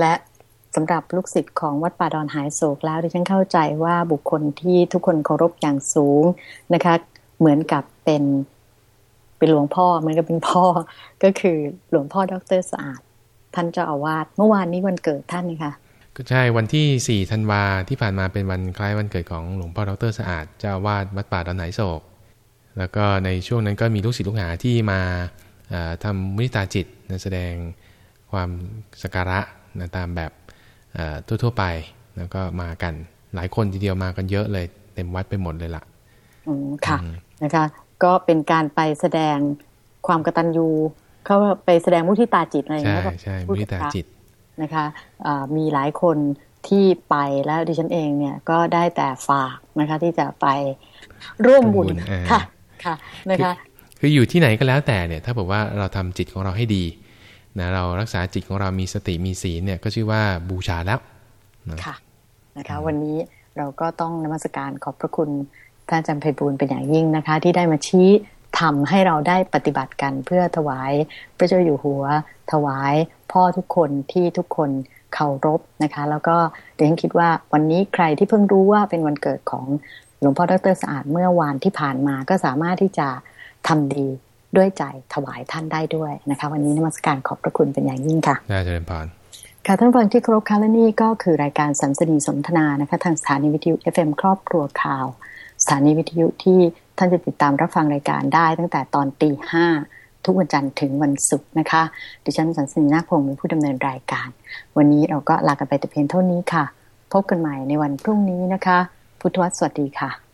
และสำหรับลูกศิษย์ของวัดป่าดอนหายโศกแล้วดิฉันเข้าใจว่าบุคคลที่ทุกคนเคารพอย่างสูงนะคะ เหมือนกับเป็นเป็นหลวงพ่อเหมือนกับเป็นพ่อก็คือหลวงพ่อดรสะอาด ท่านเจ้าอาวาสเมื่อวานนี้วันเกิดท่านนะคะก็ใช่วันที่ 4 ธันวาที่ผ่านมาเป็นวันคล้ายวันเกิดของหลวงพ่อดรสะอาดเจ้าอาวาสวัดป่าดอนไหนโศก แล้วก็ในช่วงนั้นก็มีลูกศิษย์ลูกหาที่มาทำมุิตาจิตแสดงความสักการะ นะตามแบบทั่วๆไป แล้วก็มากันหลายคนทีเดียวมากันเยอะเลย เต็มวัดไปหมดเลยล่ะอืมค่ะนะคะ ก็เป็นการไปแสดงความกตัญญูเขาไปแสดงมุทิตาจิตอะไรอย่างเงี้ยใช่ใช่มุทิตาจิตนะคะมีหลายคนที่ไปแล้วดิฉันเองเนี่ยก็ได้แต่ฝากนะคะ ที่จะไปร่วมบุญค่ะค่ะนะคะ คืออยู่ที่ไหนก็แล้วแต่เนี่ย ถ้าบอกว่าเราทำจิตของเราให้ดี นะเรารักษาจิตของเรามีสติมีศีลเนี่ยก็ชื่อว่าบูชาแล้วค่ะนะคะ วันนี้เราก็ต้องนมัสการขอบพระคุณท่านอาจารย์ไพบูลเป็นอย่างยิ่งนะคะ ที่ได้มาชี้ทำให้เราได้ปฏิบัติกันเพื่อถวายพระเจ้าอยู่หัว ถวายพ่อทุกคนที่ทุกคนเคารพนะคะ แล้วก็เดี๋ยวฉันคิดว่าวันนี้ใครที่เพิ่งรู้ว่าเป็นวันเกิดของหลวงพ่อดรสะอาดเมื่อวานที่ผ่านมาก็สามารถที่จะทำดี ด้วยใจถวายท่านได้ด้วยนะคะ วันนี้นมัสการขอบพระคุณเป็นอย่างยิ่งค่ะได้เจริญพรค่ะท่านฟังที่ครบคาและนี่ก็คือรายการสัมสนีสนทนานะคะ ทางสถานีวิทยุ FM ครอบครัวข่าว สถานีวิทยุที่ท่านจะติดตามรับฟังรายการได้ ตั้งแต่ตอนตีห้าทุกวันจันทร์ถึงวันศุกร์นะคะ ดิฉันสันสนีนาคพงศ์เป็นผู้ดำเนินรายการ วันนี้เราก็ลากันไปแต่เพียงเท่านี้ค่ะ พบกันใหม่ในวันพรุ่งนี้นะคะ พุทธวัตรสวัสดีค่ะ